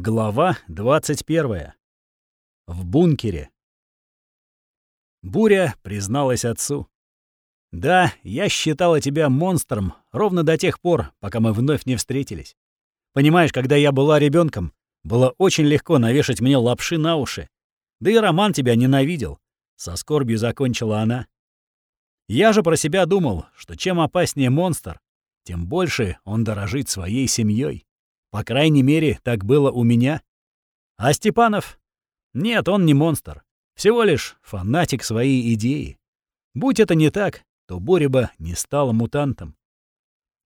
Глава 21. В бункере. Буря призналась отцу. «Да, я считала тебя монстром ровно до тех пор, пока мы вновь не встретились. Понимаешь, когда я была ребенком, было очень легко навешать мне лапши на уши. Да и Роман тебя ненавидел», — со скорбью закончила она. Я же про себя думал, что чем опаснее монстр, тем больше он дорожит своей семьей. По крайней мере, так было у меня. А Степанов? Нет, он не монстр. Всего лишь фанатик своей идеи. Будь это не так, то Боря не стал мутантом.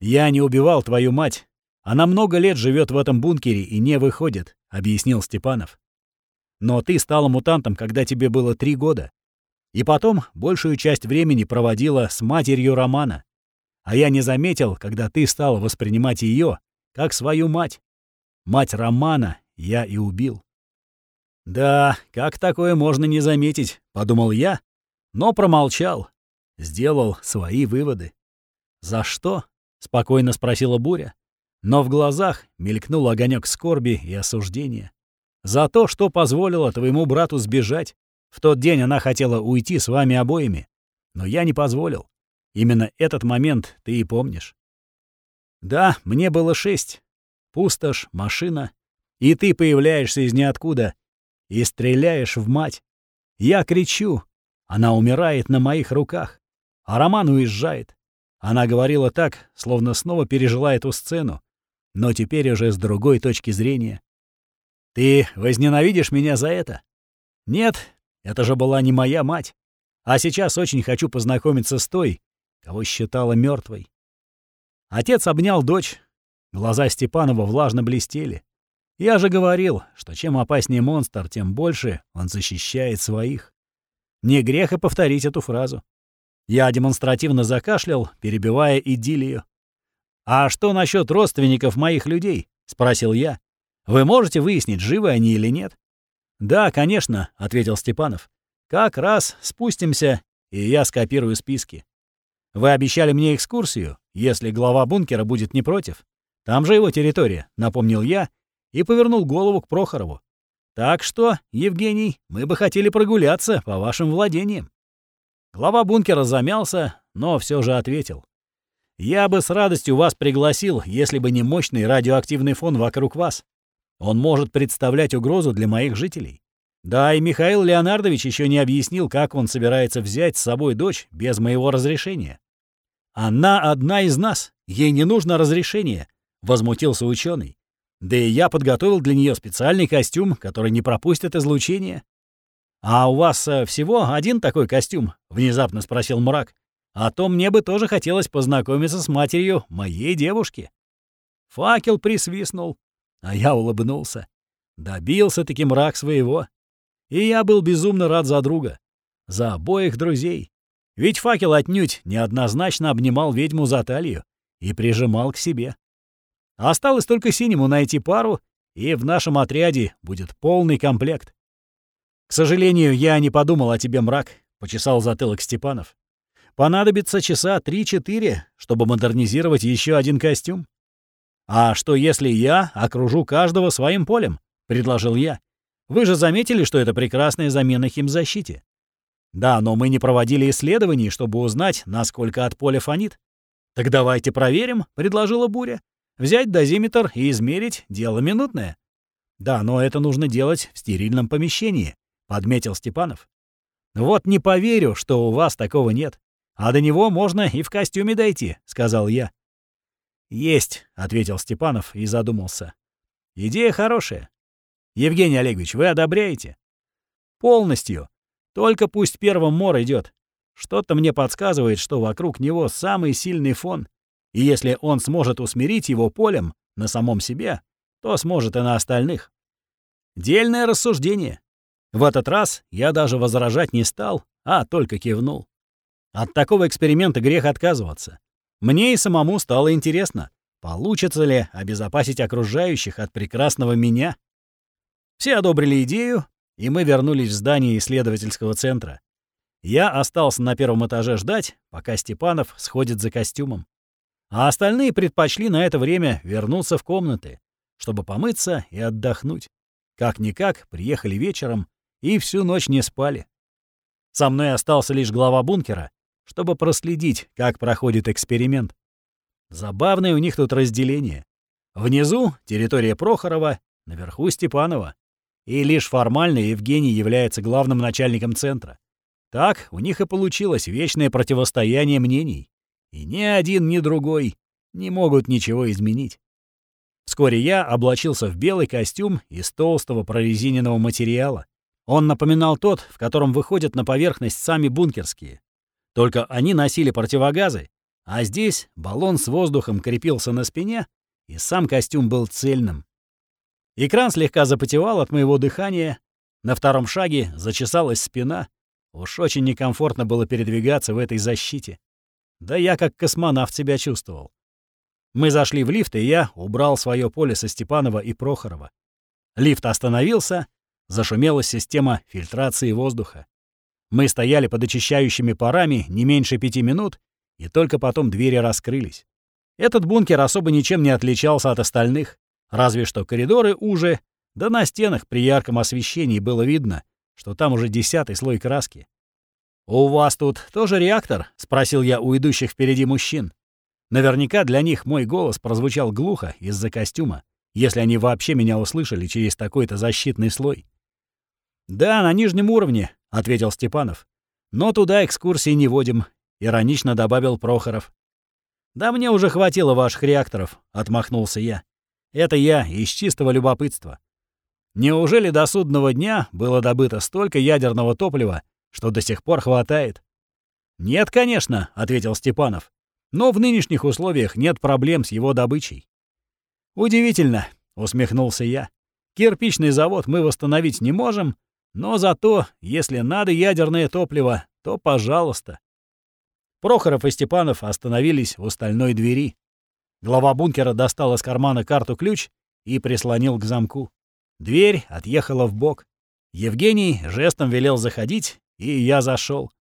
«Я не убивал твою мать. Она много лет живет в этом бункере и не выходит», — объяснил Степанов. «Но ты стала мутантом, когда тебе было три года. И потом большую часть времени проводила с матерью Романа. А я не заметил, когда ты стала воспринимать ее как свою мать. Мать Романа я и убил. «Да, как такое можно не заметить?» — подумал я, но промолчал, сделал свои выводы. «За что?» — спокойно спросила Буря, но в глазах мелькнул огонек скорби и осуждения. «За то, что позволила твоему брату сбежать. В тот день она хотела уйти с вами обоими, но я не позволил. Именно этот момент ты и помнишь. Да, мне было шесть. Пустошь, машина. И ты появляешься из ниоткуда и стреляешь в мать. Я кричу. Она умирает на моих руках. А Роман уезжает. Она говорила так, словно снова пережила эту сцену, но теперь уже с другой точки зрения. «Ты возненавидишь меня за это?» «Нет, это же была не моя мать. А сейчас очень хочу познакомиться с той, кого считала мертвой. Отец обнял дочь. Глаза Степанова влажно блестели. Я же говорил, что чем опаснее монстр, тем больше он защищает своих. Не грех и повторить эту фразу. Я демонстративно закашлял, перебивая идиллию. «А что насчет родственников моих людей?» — спросил я. «Вы можете выяснить, живы они или нет?» «Да, конечно», — ответил Степанов. «Как раз спустимся, и я скопирую списки. Вы обещали мне экскурсию, если глава бункера будет не против. Там же его территория, напомнил я и повернул голову к Прохорову. Так что, Евгений, мы бы хотели прогуляться по вашим владениям. Глава бункера замялся, но все же ответил. Я бы с радостью вас пригласил, если бы не мощный радиоактивный фон вокруг вас. Он может представлять угрозу для моих жителей. Да, и Михаил Леонардович еще не объяснил, как он собирается взять с собой дочь без моего разрешения. «Она одна из нас, ей не нужно разрешение», — возмутился ученый. «Да и я подготовил для нее специальный костюм, который не пропустит излучение». «А у вас э, всего один такой костюм?» — внезапно спросил Мрак. «А то мне бы тоже хотелось познакомиться с матерью моей девушки». Факел присвистнул, а я улыбнулся. Добился-таки мрак своего. И я был безумно рад за друга. За обоих друзей. Ведь факел отнюдь неоднозначно обнимал ведьму за талию и прижимал к себе. Осталось только синему найти пару, и в нашем отряде будет полный комплект. К сожалению, я не подумал о тебе, мрак, почесал затылок Степанов. Понадобится часа три-четыре, чтобы модернизировать еще один костюм. А что если я окружу каждого своим полем? предложил я. Вы же заметили, что это прекрасная замена химзащите. Да, но мы не проводили исследований, чтобы узнать, насколько от поля фонит. Так давайте проверим, предложила Буря. Взять дозиметр и измерить — дело минутное. Да, но это нужно делать в стерильном помещении, подметил Степанов. Вот не поверю, что у вас такого нет. А до него можно и в костюме дойти, сказал я. Есть, ответил Степанов и задумался. Идея хорошая. Евгений Олегович, вы одобряете? Полностью. Только пусть первым мор идет. Что-то мне подсказывает, что вокруг него самый сильный фон, и если он сможет усмирить его полем на самом себе, то сможет и на остальных. Дельное рассуждение. В этот раз я даже возражать не стал, а только кивнул. От такого эксперимента грех отказываться. Мне и самому стало интересно, получится ли обезопасить окружающих от прекрасного меня. Все одобрили идею, и мы вернулись в здание исследовательского центра. Я остался на первом этаже ждать, пока Степанов сходит за костюмом. А остальные предпочли на это время вернуться в комнаты, чтобы помыться и отдохнуть. Как-никак, приехали вечером и всю ночь не спали. Со мной остался лишь глава бункера, чтобы проследить, как проходит эксперимент. Забавное у них тут разделение. Внизу — территория Прохорова, наверху — Степанова. И лишь формально Евгений является главным начальником центра. Так у них и получилось вечное противостояние мнений. И ни один, ни другой не могут ничего изменить. Вскоре я облачился в белый костюм из толстого прорезиненного материала. Он напоминал тот, в котором выходят на поверхность сами бункерские. Только они носили противогазы, а здесь баллон с воздухом крепился на спине, и сам костюм был цельным. Экран слегка запотевал от моего дыхания, на втором шаге зачесалась спина. Уж очень некомфортно было передвигаться в этой защите. Да я как космонавт себя чувствовал. Мы зашли в лифт, и я убрал свое поле со Степанова и Прохорова. Лифт остановился, зашумела система фильтрации воздуха. Мы стояли под очищающими парами не меньше пяти минут, и только потом двери раскрылись. Этот бункер особо ничем не отличался от остальных, разве что коридоры уже, да на стенах при ярком освещении было видно, что там уже десятый слой краски. «У вас тут тоже реактор?» — спросил я у идущих впереди мужчин. Наверняка для них мой голос прозвучал глухо из-за костюма, если они вообще меня услышали через такой-то защитный слой. «Да, на нижнем уровне», — ответил Степанов. «Но туда экскурсии не водим», — иронично добавил Прохоров. «Да мне уже хватило ваших реакторов», — отмахнулся я. «Это я из чистого любопытства. Неужели до судного дня было добыто столько ядерного топлива, что до сих пор хватает?» «Нет, конечно», — ответил Степанов. Но в нынешних условиях нет проблем с его добычей. «Удивительно», — усмехнулся я. «Кирпичный завод мы восстановить не можем, но зато, если надо ядерное топливо, то пожалуйста». Прохоров и Степанов остановились у стальной двери. Глава бункера достал из кармана карту-ключ и прислонил к замку. Дверь отъехала в бок. Евгений жестом велел заходить, и я зашел.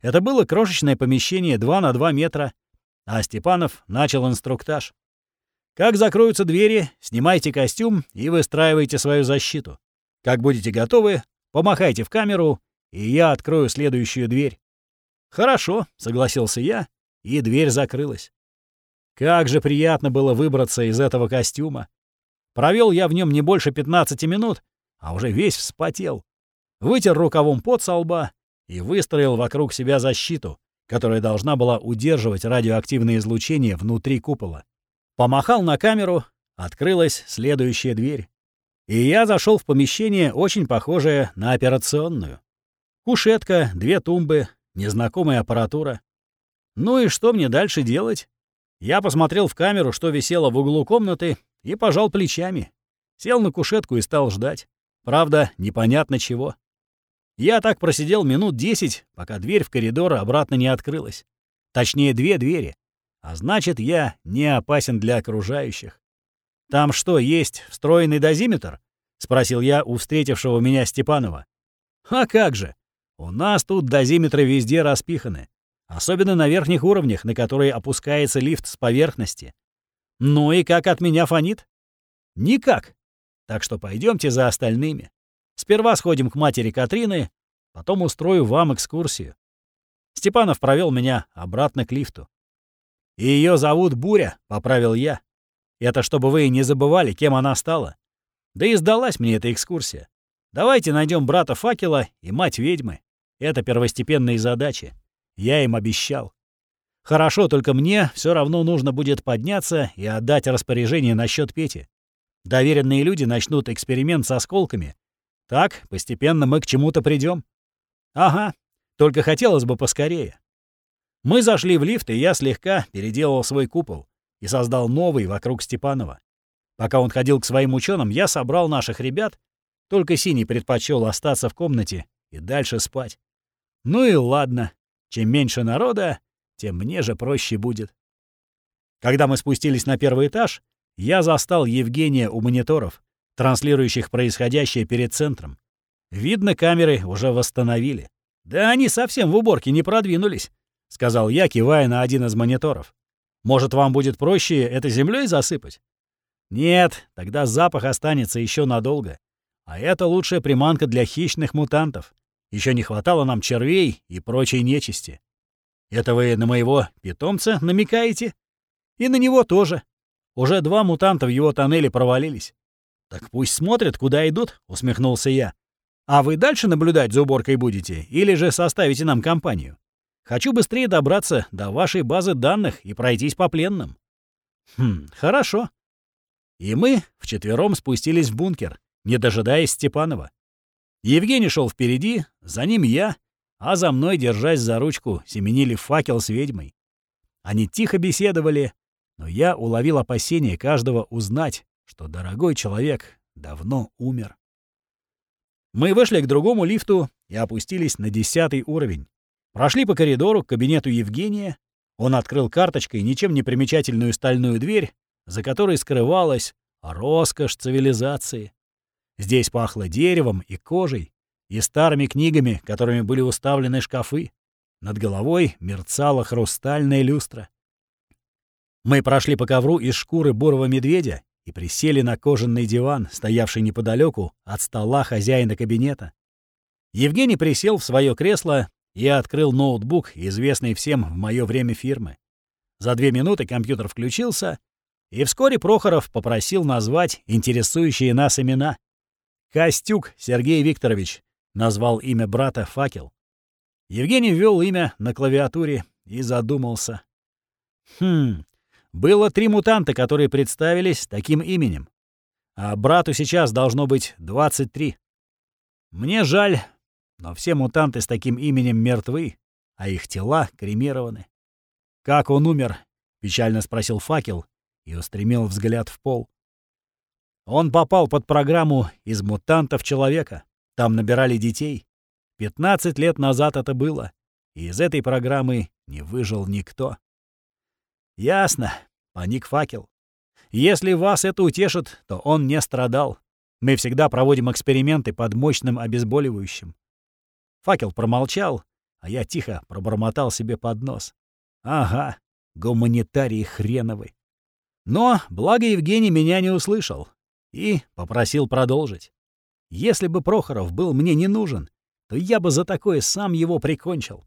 Это было крошечное помещение 2 на 2 метра, а Степанов начал инструктаж. Как закроются двери, снимайте костюм и выстраивайте свою защиту. Как будете готовы, помахайте в камеру, и я открою следующую дверь. Хорошо, согласился я, и дверь закрылась. Как же приятно было выбраться из этого костюма. Провел я в нем не больше 15 минут, а уже весь вспотел. Вытер рукавом пот со лба и выстроил вокруг себя защиту, которая должна была удерживать радиоактивное излучение внутри купола. Помахал на камеру, открылась следующая дверь. И я зашел в помещение, очень похожее на операционную. Кушетка, две тумбы, незнакомая аппаратура. Ну и что мне дальше делать? Я посмотрел в камеру, что висело в углу комнаты, и пожал плечами. Сел на кушетку и стал ждать. Правда, непонятно чего. Я так просидел минут десять, пока дверь в коридор обратно не открылась. Точнее, две двери. А значит, я не опасен для окружающих. «Там что, есть встроенный дозиметр?» — спросил я у встретившего меня Степанова. «А как же! У нас тут дозиметры везде распиханы. Особенно на верхних уровнях, на которые опускается лифт с поверхности. Ну и как от меня фонит? Никак. Так что пойдемте за остальными. Сперва сходим к матери Катрины, потом устрою вам экскурсию. Степанов провел меня обратно к лифту. Ее зовут Буря, поправил я. Это чтобы вы не забывали, кем она стала. Да и сдалась мне эта экскурсия. Давайте найдем брата Факела и мать ведьмы. Это первостепенные задачи. Я им обещал. Хорошо, только мне все равно нужно будет подняться и отдать распоряжение насчет Пети. Доверенные люди начнут эксперимент с осколками, так, постепенно мы к чему-то придем. Ага, только хотелось бы поскорее. Мы зашли в лифт, и я слегка переделал свой купол и создал новый вокруг Степанова. Пока он ходил к своим ученым, я собрал наших ребят, только Синий предпочел остаться в комнате и дальше спать. Ну и ладно, чем меньше народа, тем мне же проще будет. Когда мы спустились на первый этаж, я застал Евгения у мониторов транслирующих происходящее перед центром. Видно, камеры уже восстановили. «Да они совсем в уборке не продвинулись», — сказал я, кивая на один из мониторов. «Может, вам будет проще это землей засыпать?» Нет, тогда запах останется еще надолго. А это лучшая приманка для хищных мутантов. Еще не хватало нам червей и прочей нечисти. Это вы на моего питомца намекаете? И на него тоже. Уже два мутанта в его тоннеле провалились. Так пусть смотрят, куда идут, усмехнулся я. А вы дальше наблюдать за уборкой будете или же составите нам компанию? Хочу быстрее добраться до вашей базы данных и пройтись по пленным. Хм, хорошо. И мы вчетвером спустились в бункер, не дожидаясь Степанова. Евгений шел впереди, за ним я, а за мной, держась за ручку, семенили факел с ведьмой. Они тихо беседовали, но я уловил опасение каждого узнать, что дорогой человек давно умер. Мы вышли к другому лифту и опустились на десятый уровень. Прошли по коридору к кабинету Евгения. Он открыл карточкой ничем не примечательную стальную дверь, за которой скрывалась роскошь цивилизации. Здесь пахло деревом и кожей, и старыми книгами, которыми были уставлены шкафы. Над головой мерцала хрустальная люстра. Мы прошли по ковру из шкуры бурого медведя и присели на кожаный диван, стоявший неподалеку от стола хозяина кабинета. Евгений присел в свое кресло и открыл ноутбук, известный всем в мое время фирмы. За две минуты компьютер включился, и вскоре Прохоров попросил назвать интересующие нас имена. «Костюк Сергей Викторович», — назвал имя брата Факел. Евгений ввел имя на клавиатуре и задумался. «Хм, было три мутанта, которые представились таким именем. А брату сейчас должно быть 23. Мне жаль, но все мутанты с таким именем мертвы, а их тела кремированы. «Как он умер?» — печально спросил факел и устремил взгляд в пол. Он попал под программу «Из мутантов человека». Там набирали детей. 15 лет назад это было, и из этой программы не выжил никто. «Ясно», — паник факел. «Если вас это утешит, то он не страдал. Мы всегда проводим эксперименты под мощным обезболивающим». Факел промолчал, а я тихо пробормотал себе под нос. «Ага, гуманитарии хреновы». Но, благо Евгений меня не услышал и попросил продолжить. Если бы Прохоров был мне не нужен, то я бы за такое сам его прикончил.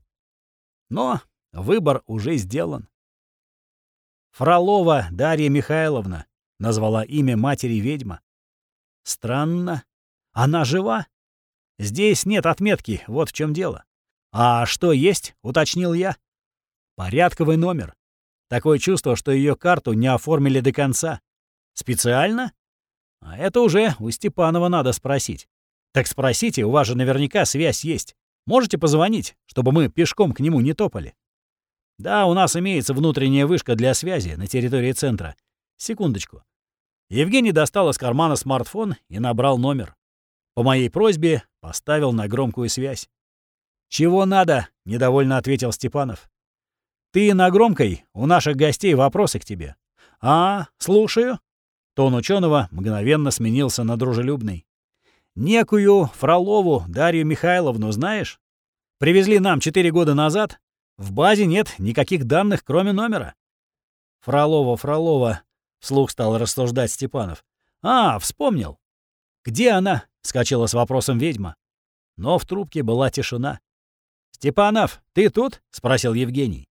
Но выбор уже сделан. Фролова Дарья Михайловна назвала имя матери ведьма. Странно. Она жива? Здесь нет отметки, вот в чем дело. А что есть, уточнил я. Порядковый номер. Такое чувство, что ее карту не оформили до конца. Специально? А это уже у Степанова надо спросить. Так спросите, у вас же наверняка связь есть. Можете позвонить, чтобы мы пешком к нему не топали? Да, у нас имеется внутренняя вышка для связи на территории центра. Секундочку. Евгений достал из кармана смартфон и набрал номер. По моей просьбе поставил на громкую связь. «Чего надо?» — недовольно ответил Степанов. «Ты на громкой, у наших гостей вопросы к тебе». «А, слушаю». Тон ученого мгновенно сменился на дружелюбный. «Некую Фролову Дарью Михайловну знаешь? Привезли нам четыре года назад, в базе нет никаких данных, кроме номера. Фролова, Фролова, вслух стал рассуждать Степанов. А, вспомнил. Где она? Скочила с вопросом ведьма. Но в трубке была тишина. «Степанов, ты тут?» — спросил Евгений.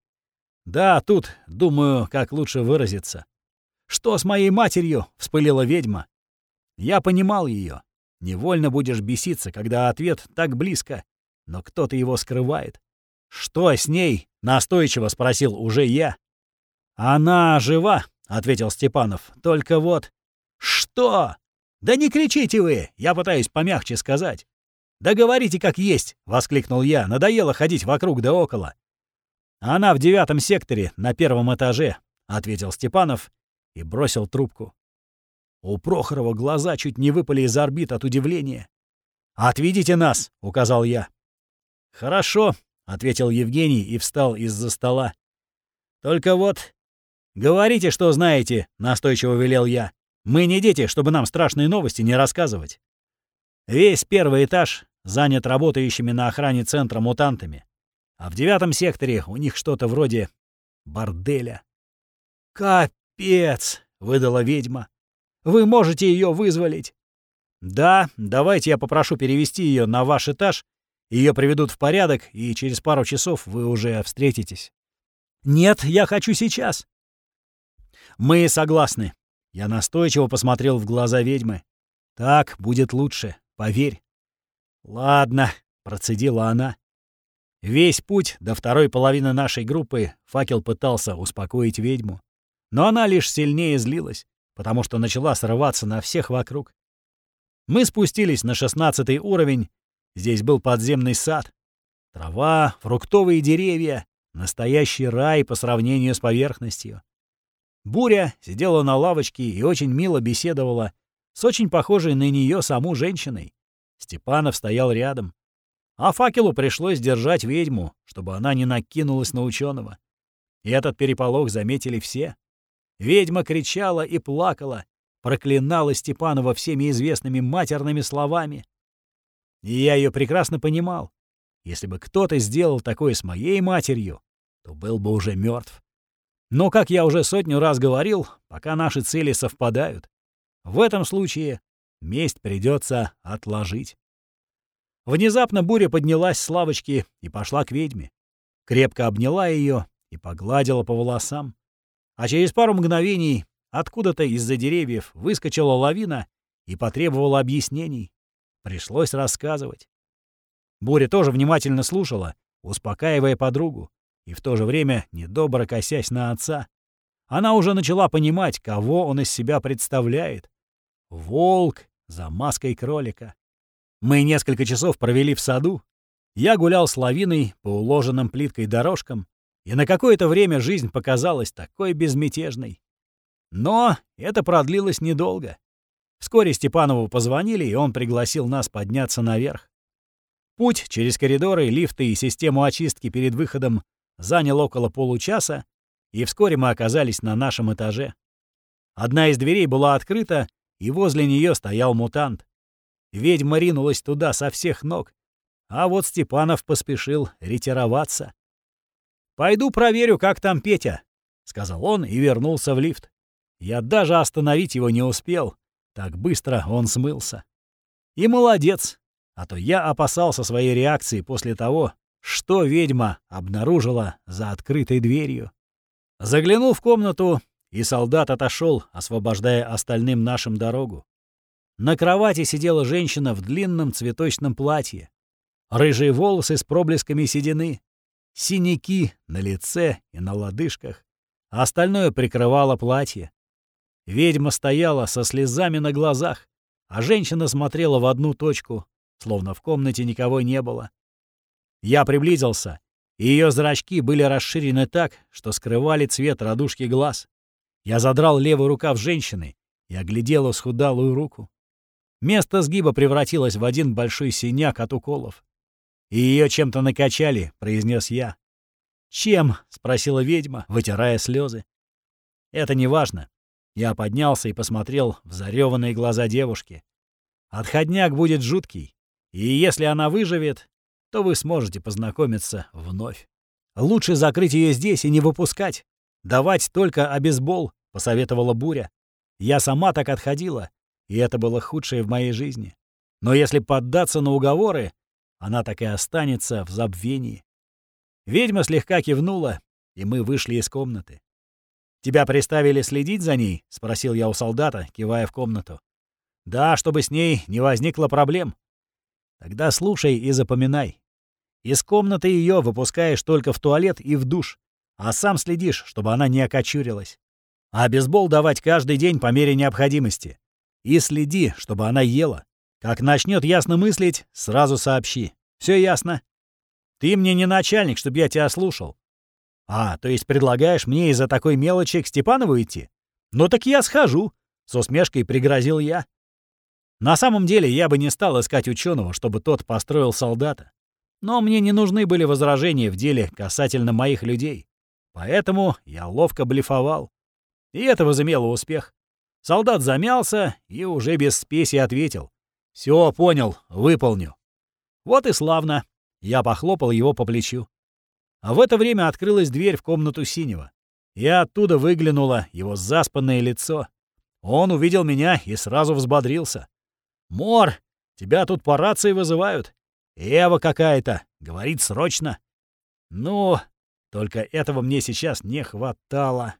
«Да, тут. Думаю, как лучше выразиться». «Что с моей матерью?» — вспылила ведьма. Я понимал ее. Невольно будешь беситься, когда ответ так близко, но кто-то его скрывает. «Что с ней?» — настойчиво спросил уже я. «Она жива», — ответил Степанов. «Только вот...» «Что? Да не кричите вы! Я пытаюсь помягче сказать». «Да говорите как есть!» — воскликнул я. «Надоело ходить вокруг да около». «Она в девятом секторе, на первом этаже», — ответил Степанов и бросил трубку. У Прохорова глаза чуть не выпали из орбит от удивления. «Отведите нас!» — указал я. «Хорошо», ответил Евгений и встал из-за стола. Только вот говорите, что знаете, настойчиво велел я. Мы не дети, чтобы нам страшные новости не рассказывать. Весь первый этаж занят работающими на охране центра мутантами, а в девятом секторе у них что-то вроде борделя. «Капец!» — выдала ведьма. Вы можете ее вызволить?» «Да, давайте я попрошу перевести ее на ваш этаж. Ее приведут в порядок, и через пару часов вы уже встретитесь». «Нет, я хочу сейчас». «Мы согласны». Я настойчиво посмотрел в глаза ведьмы. «Так будет лучше, поверь». «Ладно», — процедила она. Весь путь до второй половины нашей группы факел пытался успокоить ведьму. Но она лишь сильнее злилась, потому что начала срываться на всех вокруг. Мы спустились на шестнадцатый уровень. Здесь был подземный сад. Трава, фруктовые деревья, настоящий рай по сравнению с поверхностью. Буря сидела на лавочке и очень мило беседовала с очень похожей на нее саму женщиной. Степанов стоял рядом. А факелу пришлось держать ведьму, чтобы она не накинулась на ученого. И этот переполох заметили все. Ведьма кричала и плакала, проклинала Степанова всеми известными матерными словами. И я ее прекрасно понимал. Если бы кто-то сделал такое с моей матерью, то был бы уже мертв. Но, как я уже сотню раз говорил, пока наши цели совпадают, в этом случае месть придется отложить. Внезапно буря поднялась с лавочки и пошла к ведьме. Крепко обняла ее и погладила по волосам. А через пару мгновений откуда-то из-за деревьев выскочила лавина и потребовала объяснений. Пришлось рассказывать. Буря тоже внимательно слушала, успокаивая подругу, и в то же время недобро косясь на отца. Она уже начала понимать, кого он из себя представляет. Волк за маской кролика. Мы несколько часов провели в саду. Я гулял с лавиной по уложенным плиткой дорожкам, и на какое-то время жизнь показалась такой безмятежной. Но это продлилось недолго. Вскоре Степанову позвонили, и он пригласил нас подняться наверх. Путь через коридоры, лифты и систему очистки перед выходом занял около получаса, и вскоре мы оказались на нашем этаже. Одна из дверей была открыта, и возле нее стоял мутант. Ведьма ринулась туда со всех ног, а вот Степанов поспешил ретироваться. «Пойду проверю, как там Петя», — сказал он и вернулся в лифт. Я даже остановить его не успел, так быстро он смылся. И молодец, а то я опасался своей реакции после того, что ведьма обнаружила за открытой дверью. Заглянул в комнату, и солдат отошел, освобождая остальным нашим дорогу. На кровати сидела женщина в длинном цветочном платье. Рыжие волосы с проблесками седины, синяки на лице и на лодыжках, а остальное прикрывало платье. Ведьма стояла со слезами на глазах, а женщина смотрела в одну точку, словно в комнате никого не было. Я приблизился, и ее зрачки были расширены так, что скрывали цвет радужки глаз. Я задрал левый рукав женщины и оглядел схудалую руку. Место сгиба превратилось в один большой синяк от уколов. «И ее чем-то накачали», — произнес я. «Чем?» — спросила ведьма, вытирая слезы. «Это не важно». Я поднялся и посмотрел в зареванные глаза девушки. «Отходняк будет жуткий, и если она выживет, то вы сможете познакомиться вновь. Лучше закрыть ее здесь и не выпускать. Давать только обезбол», — посоветовала Буря. «Я сама так отходила, и это было худшее в моей жизни. Но если поддаться на уговоры, она так и останется в забвении». Ведьма слегка кивнула, и мы вышли из комнаты. «Тебя приставили следить за ней?» — спросил я у солдата, кивая в комнату. «Да, чтобы с ней не возникло проблем». «Тогда слушай и запоминай. Из комнаты ее выпускаешь только в туалет и в душ, а сам следишь, чтобы она не окочурилась. А бейсбол давать каждый день по мере необходимости. И следи, чтобы она ела. Как начнет ясно мыслить, сразу сообщи. Все ясно? Ты мне не начальник, чтобы я тебя слушал. А, то есть предлагаешь мне из-за такой мелочи к Степанову идти? Ну так я схожу, с усмешкой пригрозил я. На самом деле я бы не стал искать ученого, чтобы тот построил солдата. Но мне не нужны были возражения в деле касательно моих людей. Поэтому я ловко блефовал. И это возымело успех. Солдат замялся и уже без спеси ответил. «Все, понял, выполню». «Вот и славно!» — я похлопал его по плечу. А в это время открылась дверь в комнату синего. Я оттуда выглянула его заспанное лицо. Он увидел меня и сразу взбодрился. «Мор, тебя тут по рации вызывают. Эва какая-то, говорит срочно». «Ну, только этого мне сейчас не хватало».